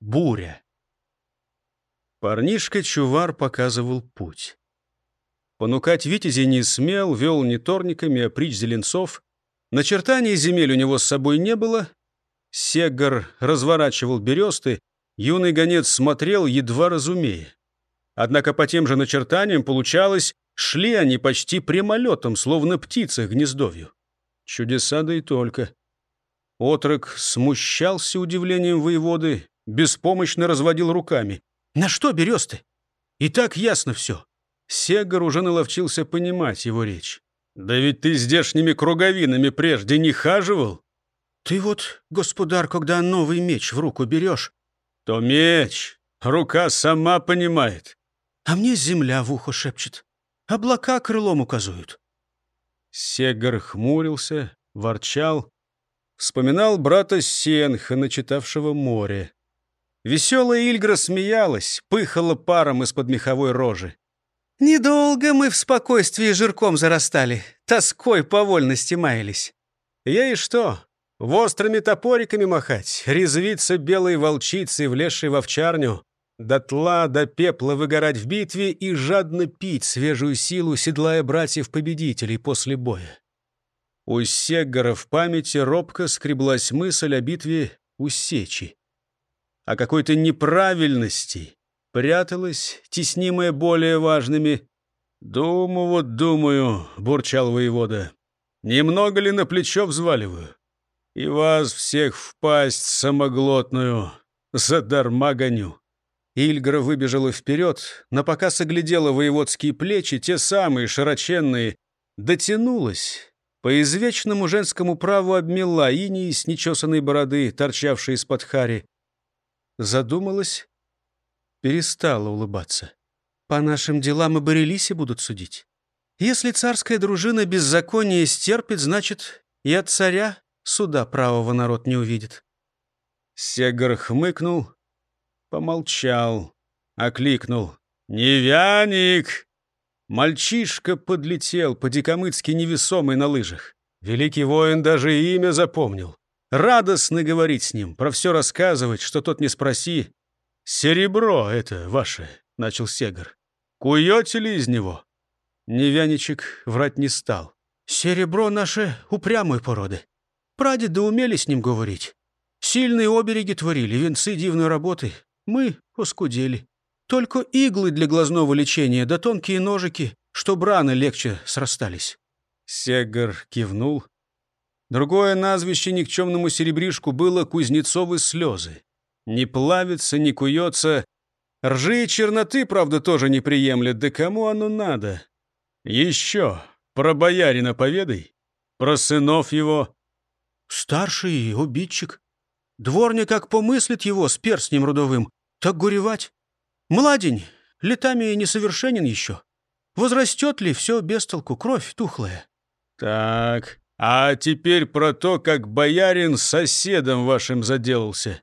Буря. Парнишка-чувар показывал путь. Понукать витязей не смел, вел не торниками, а притч зеленцов. Начертаний земель у него с собой не было. Сегар разворачивал бересты, юный гонец смотрел, едва разумея. Однако по тем же начертаниям получалось, шли они почти прямолетом, словно птицы гнездовью. Чудеса да и только. Отрок смущался удивлением воеводы, беспомощно разводил руками. «На что бересты? И так ясно все». Сегар уже наловчился понимать его речь. «Да ведь ты здешними круговинами прежде не хаживал?» «Ты вот, господар, когда новый меч в руку берешь...» «То меч, рука сама понимает». «А мне земля в ухо шепчет, облака крылом указуют». Сегар хмурился, ворчал, вспоминал брата Сенха, начитавшего море. Веселая Ильгра смеялась, пыхала паром из-под меховой рожи. «Недолго мы в спокойствии жирком зарастали, тоской по вольности маялись. Я и что, вострыми топориками махать, резвиться белой волчицей, влезшей в овчарню, дотла до пепла выгорать в битве и жадно пить свежую силу, седлая братьев-победителей после боя. У Сеггара в памяти робко скреблась мысль о битве у Сечи о какой-то неправильности, пряталась, теснимая более важными. «Думаю, вот думаю», — бурчал воевода, — «немного ли на плечо взваливаю? И вас всех в пасть самоглотную задарма гоню». Ильгра выбежала вперед, но пока соглядела воеводские плечи, те самые широченные, дотянулась, по извечному женскому праву обмела иней с нечесанной бороды, торчавшей из-под хари, задумалась, перестала улыбаться. По нашим делам и Борелисе будут судить. Если царская дружина беззаконие стерпит, значит, и от царя суда правого народ не увидит. Сегар хмыкнул, помолчал, окликнул. «Невяник!» Мальчишка подлетел, по-дикомыцки невесомый на лыжах. Великий воин даже имя запомнил. Радостно говорить с ним, про все рассказывать, что тот не спроси. «Серебро это ваше», — начал Сегар. «Куете ли из него?» Невяничек врать не стал. «Серебро наше упрямой породы. Прадеды умели с ним говорить. Сильные обереги творили, венцы дивной работы. Мы оскудели. Только иглы для глазного лечения, да тонкие ножики, что браны легче срастались». Сегар кивнул, Другое назвище никчемному серебришку было Кузнецовы слезы. Не плавится, не куется. Ржи и черноты, правда, тоже не приемлет. Да кому оно надо? Еще про боярина поведай. Про сынов его. Старший обидчик. Дворня как помыслит его с перстнем родовым, так горевать. Младень, летами несовершенен еще. Возрастет ли все без толку, кровь тухлая. Так, а теперь про то, как боярин соседом вашим заделался.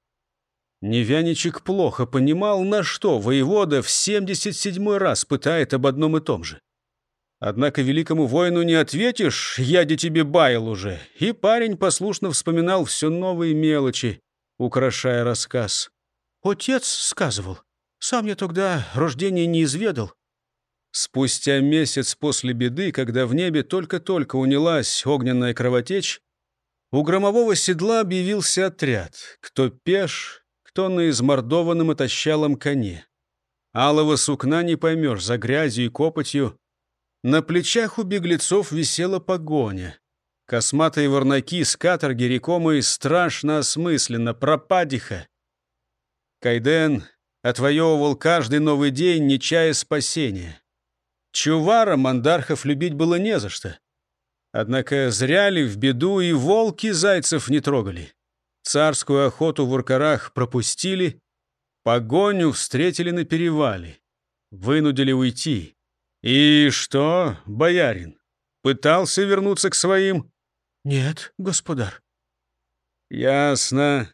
Невяничек плохо понимал, на что воевода в 77-й раз пытает об одном и том же. Однако великому воину не ответишь, яди тебе баял уже, и парень послушно вспоминал все новые мелочи, украшая рассказ. «Отец сказывал, сам я тогда рождения не изведал, Спустя месяц после беды, когда в небе только-только унялась огненная кровотечь, у громового седла объявился отряд, кто пеш, кто на измордованном и тощалом коне. Алого сукна не поймешь за грязью и копотью. На плечах у беглецов висела погоня. Косматые ворнаки с каторги рекомые страшно осмысленно, пропадиха. Кайден отвоевывал каждый новый день, не чая спасения. Чувара мандархов любить было не за что. Однако зря ли в беду и волки зайцев не трогали. Царскую охоту в Уркарах пропустили, погоню встретили на перевале, вынудили уйти. И что, боярин, пытался вернуться к своим? Нет, господар. Ясно.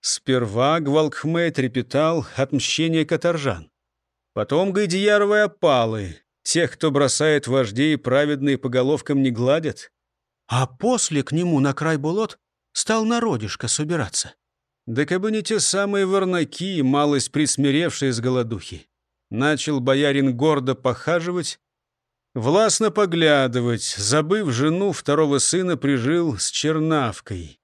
Сперва Гвалкхме трепетал от мщения каторжан. Потом Гайдияровые опалы, Тех, кто бросает вождей, праведные по головкам не гладят. А после к нему на край болот стал народишко собираться. Да кабы не те самые ворнаки, малость присмиревшие с голодухи. Начал боярин гордо похаживать, властно поглядывать, забыв жену, второго сына прижил с чернавкой.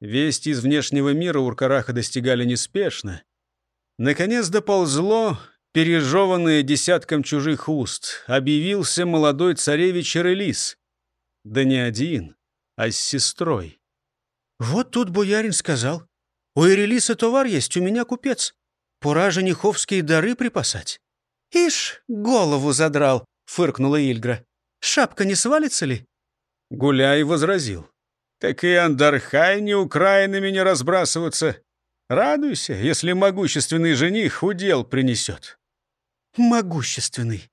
Вести из внешнего мира Уркараха достигали неспешно. Наконец доползло, пережеванное десятком чужих уст, объявился молодой царевич Релис. Да не один, а с сестрой. «Вот тут боярин сказал. У Ирелиса товар есть, у меня купец. Пора жениховские дары припасать». «Ишь, голову задрал», — фыркнула Ильгра. «Шапка не свалится ли?» Гуляй возразил. «Так и Андархай Украинами не разбрасываться. Радуйся, если могущественный жених удел принесет». «Могущественный».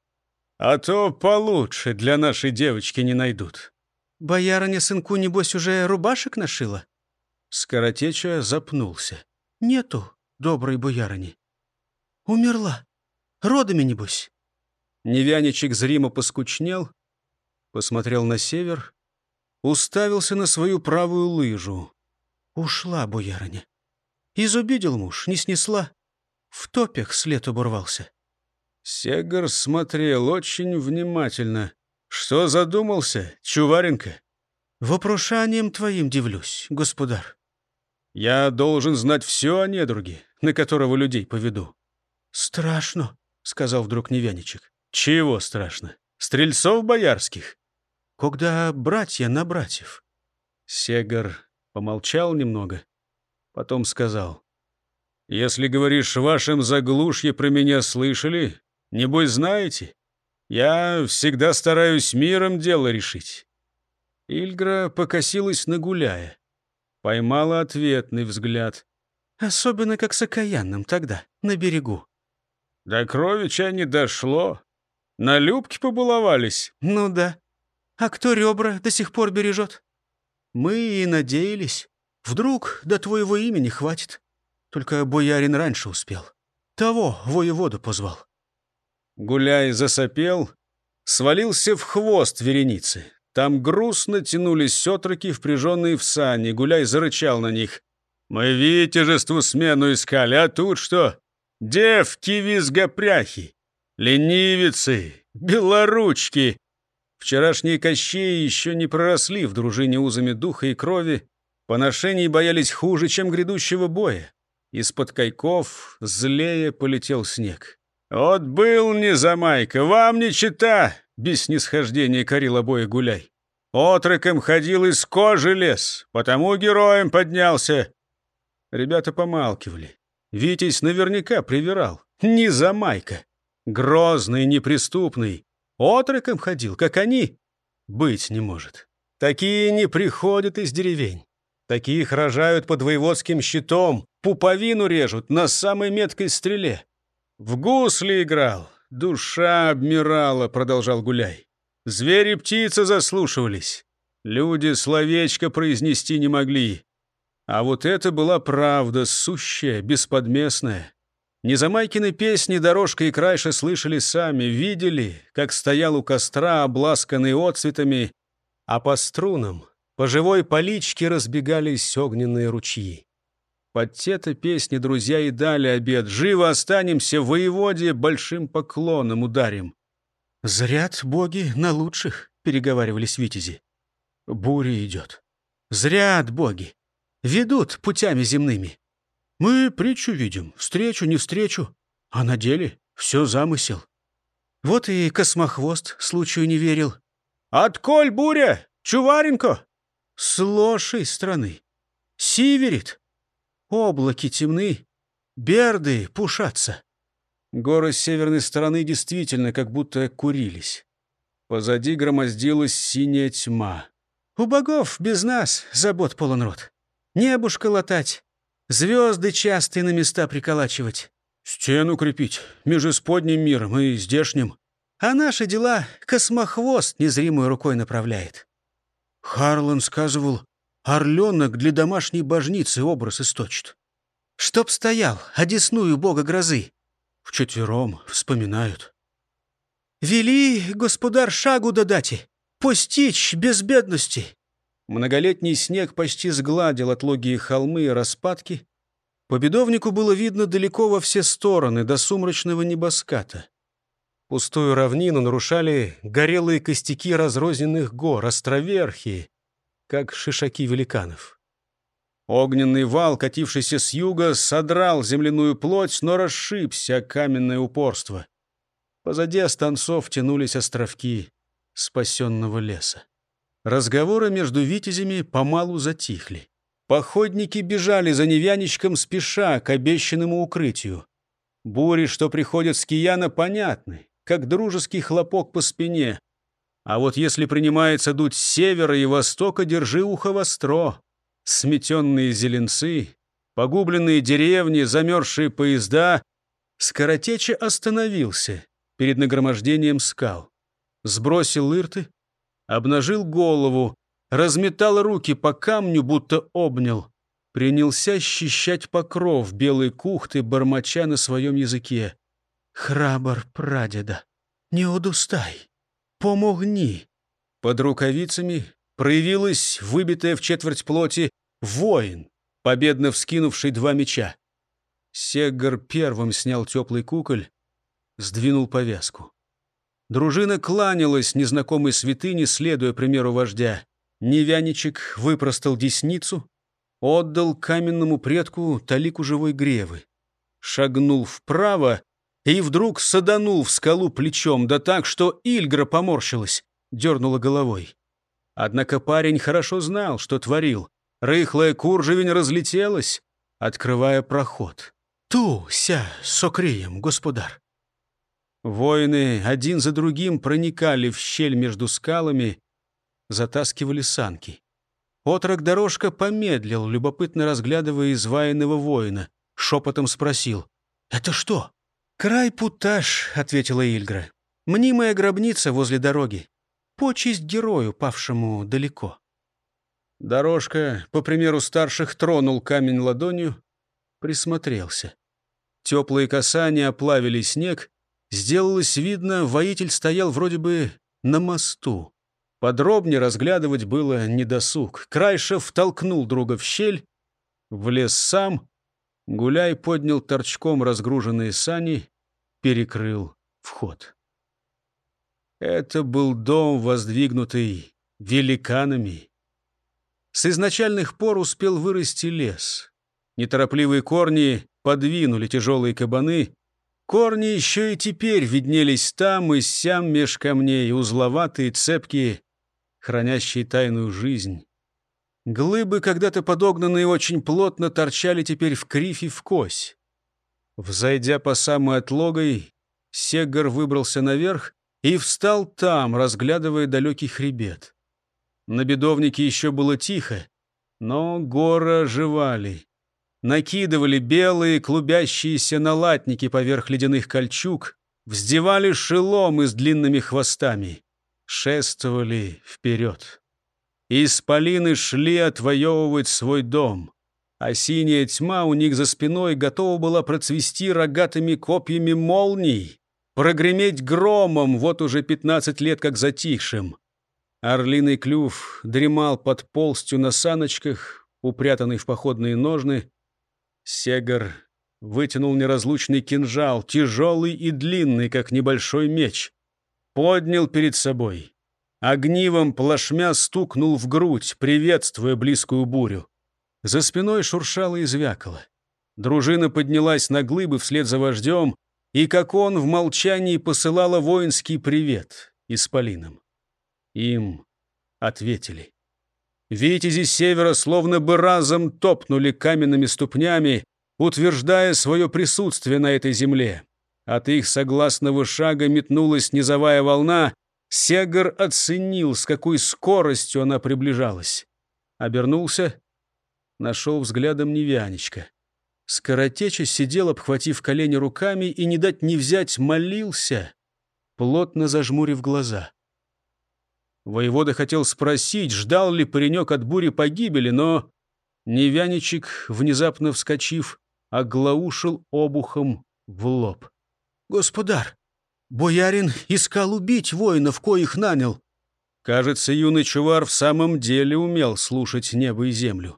«А то получше для нашей девочки не найдут». «Боярыня сынку, небось, уже рубашек нашила?» Скоротеча запнулся. «Нету, доброй боярыни. Умерла. Родами, небось». Невяничек зримо поскучнел, посмотрел на север, уставился на свою правую лыжу. «Ушла, боярыня. Изобидел муж, не снесла. В топях след оборвался». Сегар смотрел очень внимательно. «Что задумался, Чуваренко?» «Вопрошанием твоим дивлюсь, господар». «Я должен знать все о недруге, на которого людей поведу». «Страшно», — сказал вдруг Невяничек. «Чего страшно? Стрельцов боярских?» «Когда братья на братьев». Сегар помолчал немного, потом сказал. «Если говоришь, в вашем заглушье про меня слышали, небось знаете, я всегда стараюсь миром дело решить». Ильгра покосилась на гуляя. Поймала ответный взгляд. «Особенно как с окаянным тогда, на берегу». До кровича не дошло. На Любке побаловались. «Ну да. А кто ребра до сих пор бережет?» «Мы и надеялись. Вдруг до твоего имени хватит. Только боярин раньше успел. Того воеводу позвал». Гуляй засопел, свалился в хвост вереницы. Там грустно тянулись отроки, впряженные в сани. Гуляй зарычал на них. «Мы витяжеству смену искали, а тут что? Девки-визгопряхи, ленивицы, белоручки!» Вчерашние кощеи еще не проросли в дружине узами духа и крови. Поношений боялись хуже, чем грядущего боя. Из-под кайков злее полетел снег. «Вот был не замайка, вам не чита!» Без снисхождения корил обоих гуляй. «Отроком ходил из кожи лес, потому героем поднялся!» Ребята помалкивали. Витязь наверняка привирал. Не замайка. Грозный, неприступный. Отроком ходил, как они. Быть не может. Такие не приходят из деревень. Таких рожают под воеводским щитом, пуповину режут на самой меткой стреле. «В гусли играл, душа обмирала», — продолжал Гуляй. «Звери птицы заслушивались. Люди словечко произнести не могли. А вот это была правда, сущая, бесподместная. Незамайкины песни дорожка и крайше слышали сами, видели, как стоял у костра, обласканный отцветами, а по струнам, по живой поличке разбегались огненные ручьи. Под те-то песни друзья и дали обед. Живо останемся, воеводе большим поклоном ударим. «Зрят боги на лучших», — переговаривались витязи. «Буря идет. Зрят боги. Ведут путями земными. Мы притчу видим, встречу, не встречу. А на деле все замысел. Вот и космохвост случаю не верил. «Отколь буря? Чуваренко?» «С лошей страны. Сиверит. Облаки темны, берды пушатся. Горы с северной стороны действительно как будто курились. Позади громоздилась синяя тьма. У богов без нас забот полон рот. Небушка латать, звезды частые на места приколачивать. Стену крепить между сподним миром и здешним. А наши дела космохвост незримой рукой направляет. Харлан сказывал, Орленок для домашней божницы образ источит. Чтоб стоял, одесную бога грозы. Вчетвером вспоминают. Вели, господар, шагу додати, постичь без бедности. Многолетний снег почти сгладил отлогие холмы и распадки. По бедовнику было видно далеко во все стороны, до сумрачного небоската. Пустую равнину нарушали горелые костяки разрозненных гор, островерхие, как шишаки великанов. Огненный вал, катившийся с юга, содрал земляную плоть, но расшибся каменное упорство. Позади останцов тянулись островки спасенного леса. Разговоры между витязями помалу затихли. Походники бежали за невяничком спеша к обещанному укрытию. Бури, что приходят с Кияна, понятны, как дружеский хлопок по спине. А вот если принимается дуть с севера и востока, держи ухо востро. Сметенные зеленцы, погубленные деревни, замерзшие поезда. Скоротеча остановился перед нагромождением скал. Сбросил ирты, обнажил голову, разметал руки по камню, будто обнял. Принялся счищать покров белой кухты, бормоча на своем языке. «Храбр прадеда, не удустай, помогни!» Под рукавицами проявилась выбитая в четверть плоти воин, победно вскинувший два меча. Сегар первым снял теплый куколь, сдвинул повязку. Дружина кланялась незнакомой святыне, следуя примеру вождя. Невяничек выпростал десницу, отдал каменному предку талику живой гревы. Шагнул вправо и вдруг саданул в скалу плечом, да так, что Ильгра поморщилась, дернула головой. Однако парень хорошо знал, что творил. Рыхлая куржевень разлетелась, открывая проход. «Ту, ся, сокрием, господар!» Воины один за другим проникали в щель между скалами, затаскивали санки. Отрок дорожка помедлил, любопытно разглядывая изваянного воина. Шепотом спросил. «Это что?» «Край Путаш», — ответила Ильгра. «Мнимая гробница возле дороги. Почесть герою, павшему далеко». Дорожка, по примеру старших, тронул камень ладонью, присмотрелся. Теплые касания оплавили снег, Сделалось видно, воитель стоял вроде бы на мосту. Подробнее разглядывать было недосуг. Крайшев толкнул друга в щель, влез сам. Гуляй поднял торчком разгруженные сани, перекрыл вход. Это был дом, воздвигнутый великанами. С изначальных пор успел вырасти лес. Неторопливые корни подвинули тяжелые кабаны — Корни еще и теперь виднелись там и сям меж камней, узловатые, цепкие, хранящие тайную жизнь. Глыбы, когда-то подогнанные очень плотно, торчали теперь в кривь и в кось. Взойдя по самой отлогой, Сегар выбрался наверх и встал там, разглядывая далекий хребет. На бедовнике еще было тихо, но горы оживали накидывали белые клубящиеся налатники поверх ледяных кольчуг, вздевали шеломы с длинными хвостами, шествовали вперед. Исполины шли отвоевывать свой дом, а синяя тьма у них за спиной готова была процвести рогатыми копьями молний, прогреметь громом вот уже пятнадцать лет как затихшим. Орлиный клюв дремал под полстью на саночках, упрятанный в походные ножны, Сегар вытянул неразлучный кинжал, тяжелый и длинный, как небольшой меч. Поднял перед собой. Огнивом плашмя стукнул в грудь, приветствуя близкую бурю. За спиной шуршало и звякало. Дружина поднялась на глыбы вслед за вождем, и, как он, в молчании посылала воинский привет исполинам. Им ответили. Витязи севера словно бы разом топнули каменными ступнями, утверждая свое присутствие на этой земле. От их согласного шага метнулась низовая волна. Сегар оценил, с какой скоростью она приближалась. Обернулся, нашел взглядом невянечка. Скоротеча сидел, обхватив колени руками, и не дать не взять молился, плотно зажмурив глаза. Воевода хотел спросить, ждал ли паренек от бури погибели, но Невяничек, внезапно вскочив, оглаушил обухом в лоб. «Господар, боярин искал убить воинов, коих нанял». Кажется, юный чувар в самом деле умел слушать небо и землю.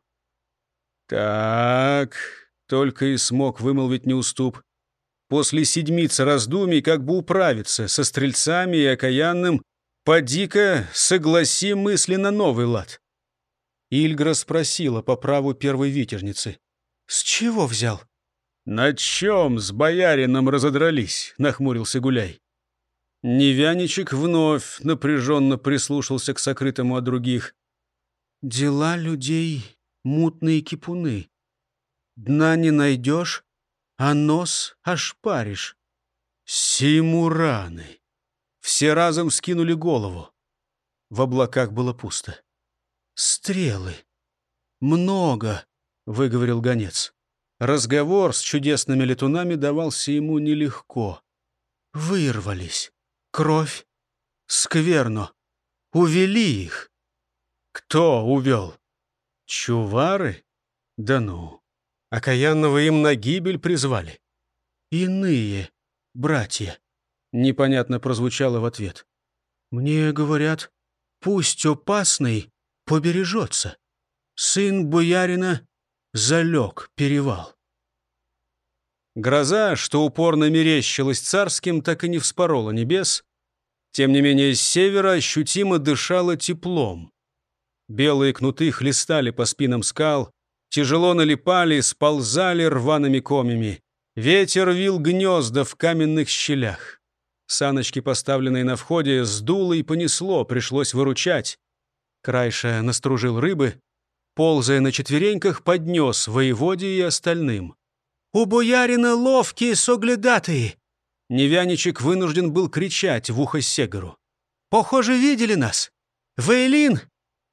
«Так, Только и смог вымолвить неуступ. После седмицы раздумий как бы управиться со стрельцами и окаянным, поди-ка согласи мысли на новый лад. Ильгра спросила по праву первой витерницы. «С чего взял?» «На чем с боярином разодрались?» — нахмурился Гуляй. Невяничек вновь напряженно прислушался к сокрытому от других. «Дела людей — мутные кипуны. Дна не найдешь, а нос ошпаришь. Симураны!» Все разом скинули голову. В облаках было пусто. «Стрелы. Много», — выговорил гонец. Разговор с чудесными летунами давался ему нелегко. Вырвались. Кровь. Скверно. Увели их. Кто увел? Чувары? Да ну. Окаянного им на гибель призвали. Иные братья. Непонятно прозвучало в ответ. Мне говорят, пусть опасный побережется. Сын боярина залег перевал. Гроза, что упорно мерещилась царским, так и не вспорола небес. Тем не менее, с севера ощутимо дышало теплом. Белые кнуты хлестали по спинам скал, тяжело налипали, сползали рваными комями. Ветер вил гнезда в каменных щелях. Саночки, поставленные на входе, сдуло и понесло, пришлось выручать. Крайша настружил рыбы, ползая на четвереньках, поднес воеводе и остальным. «У боярина ловкие соглядатые!» Невяничек вынужден был кричать в ухо Сегору. «Похоже, видели нас. Вейлин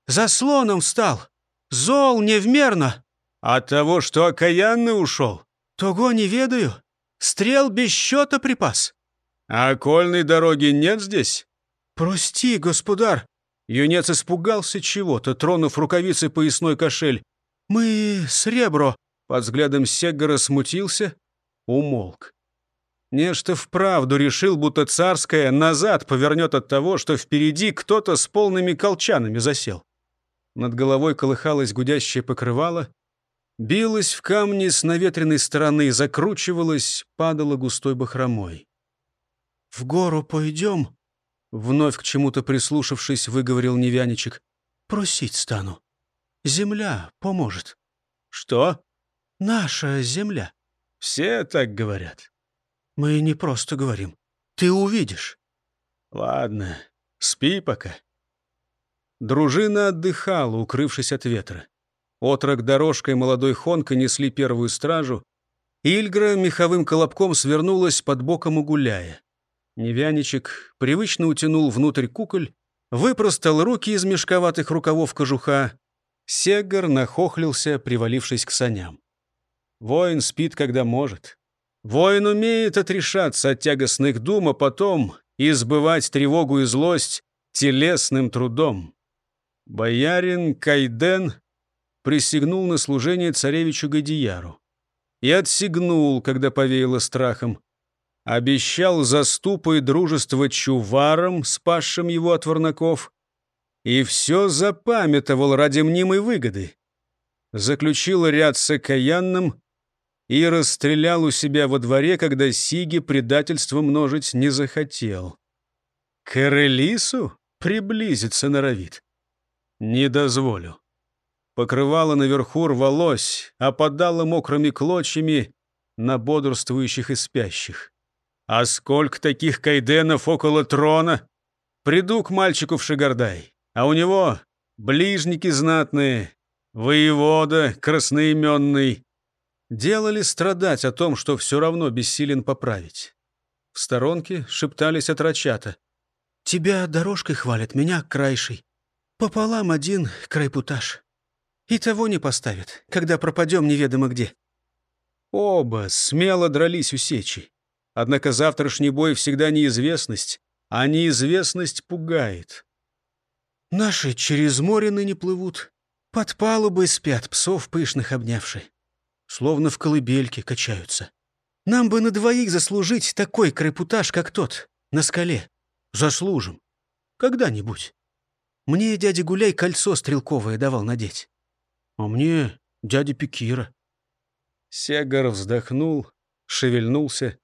за слоном встал. Зол невмерно». «От того, что окаянный ушел?» «Того не ведаю. Стрел без счета припас». «А окольной дороги нет здесь?» «Прости, господар, Юнец испугался чего-то, тронув рукавицы поясной кошель. «Мы с ребро!» Под взглядом Сеггора смутился, умолк. Нечто вправду решил, будто царская назад повернет от того, что впереди кто-то с полными колчанами засел. Над головой колыхалось гудящее покрывало, билось в камни с наветренной стороны, закручивалось, падало густой бахромой. «В гору пойдем?» Вновь к чему-то прислушавшись, выговорил Невяничек. «Просить стану. Земля поможет». «Что?» «Наша земля». «Все так говорят». «Мы не просто говорим. Ты увидишь». «Ладно, спи пока». Дружина отдыхала, укрывшись от ветра. Отрок дорожкой молодой Хонка несли первую стражу. Ильгра меховым колобком свернулась под боком угуляя. Невяничек привычно утянул внутрь куколь, выпростал руки из мешковатых рукавов кожуха. Сегар нахохлился, привалившись к саням. Воин спит, когда может. Воин умеет отрешаться от тягостных дум, а потом избывать тревогу и злость телесным трудом. Боярин Кайден присягнул на служение царевичу Гадияру и отсигнул, когда повеяло страхом обещал заступы и дружество чуварам, спасшим его от ворнаков, и все запамятовал ради мнимой выгоды. Заключил ряд с окаянным и расстрелял у себя во дворе, когда Сиги предательство множить не захотел. К Эрелису приблизиться норовит. Не дозволю. Покрывало наверху рвалось, опадало мокрыми клочьями на бодрствующих и спящих. А сколько таких кайденов около трона? Приду к мальчику в Шигардай, а у него ближники знатные, воевода красноименный. Делали страдать о том, что все равно бессилен поправить. В сторонке шептались отрочата. «Тебя дорожкой хвалят, меня крайшей. Пополам один крайпутаж. И того не поставят, когда пропадем неведомо где». Оба смело дрались у сечи. Однако завтрашний бой всегда неизвестность, а неизвестность пугает. Наши через море ныне плывут, под палубой спят, псов пышных обнявши. Словно в колыбельке качаются. Нам бы на двоих заслужить такой крепутаж, как тот, на скале. Заслужим. Когда-нибудь. Мне дядя Гуляй кольцо стрелковое давал надеть. А мне дядя Пекира. Сегар вздохнул, шевельнулся,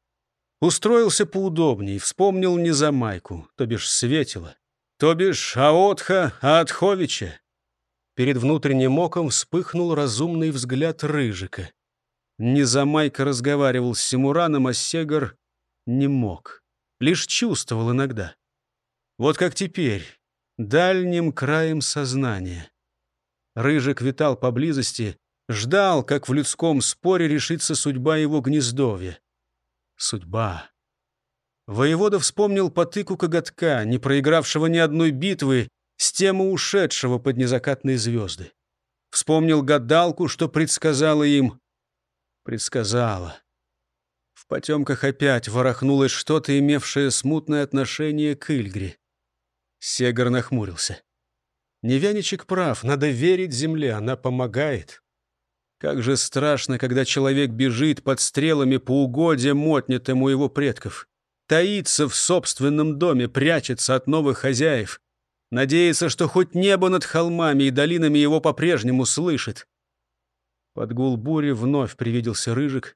устроился поудобней, вспомнил Незамайку, то бишь Светила, то бишь Аотха Аатховича. Перед внутренним оком вспыхнул разумный взгляд Рыжика. Незамайка разговаривал с Симураном, а Сегар не мог, лишь чувствовал иногда. Вот как теперь, дальним краем сознания. Рыжик витал поблизости, ждал, как в людском споре решится судьба его гнездовья. Судьба. Воевода вспомнил потыку коготка, не проигравшего ни одной битвы, с тему ушедшего под незакатные звезды. Вспомнил гадалку, что предсказала им. Предсказала. В потемках опять ворохнулось что-то, имевшее смутное отношение к Ильгре. Сегар нахмурился. Невяничек прав, надо верить земле, она помогает. Как же страшно, когда человек бежит под стрелами по угодьям отнятому его предков. Таится в собственном доме, прячется от новых хозяев. Надеется, что хоть небо над холмами и долинами его по-прежнему слышит. Под гул бури вновь привиделся рыжик.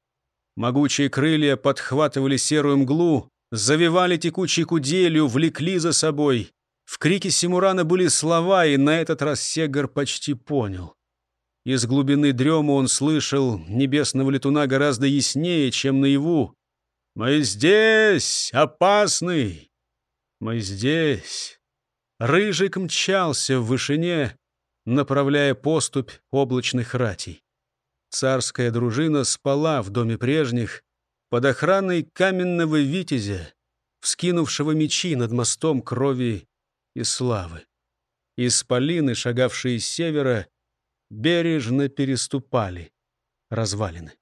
Могучие крылья подхватывали серую мглу, завивали текучей куделью, влекли за собой. В крике Симурана были слова, и на этот раз Сегар почти понял. Из глубины дрема он слышал небесного летуна гораздо яснее, чем наяву. «Мы здесь, опасный! Мы здесь!» Рыжик мчался в вышине, направляя поступь облачных ратей. Царская дружина спала в доме прежних, под охраной каменного витязя, вскинувшего мечи над мостом крови и славы. Исполины, шагавшие с севера, бережно переступали развалины.